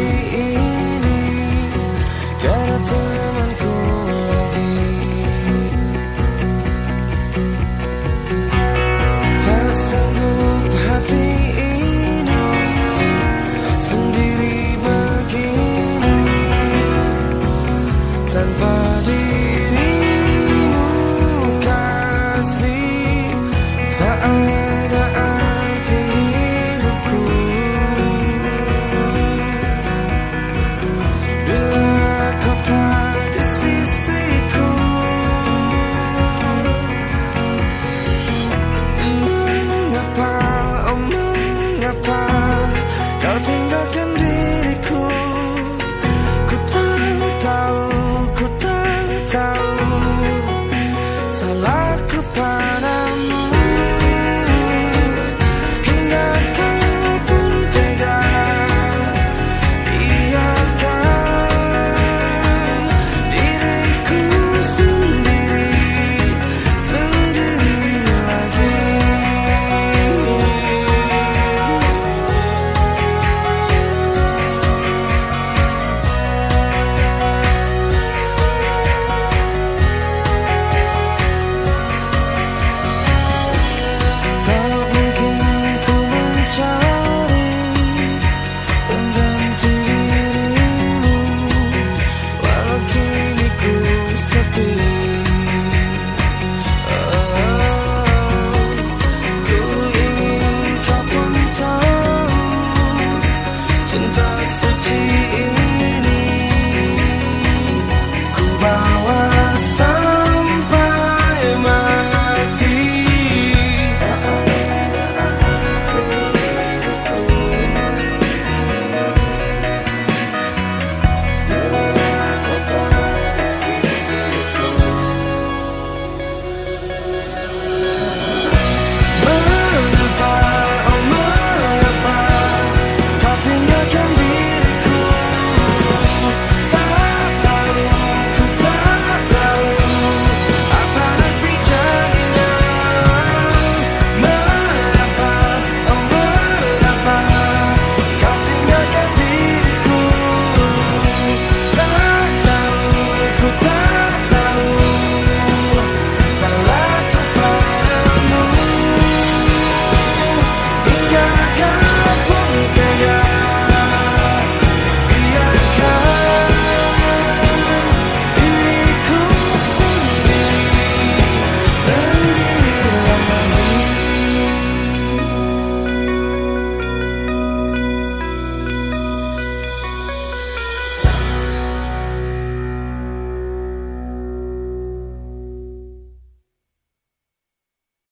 see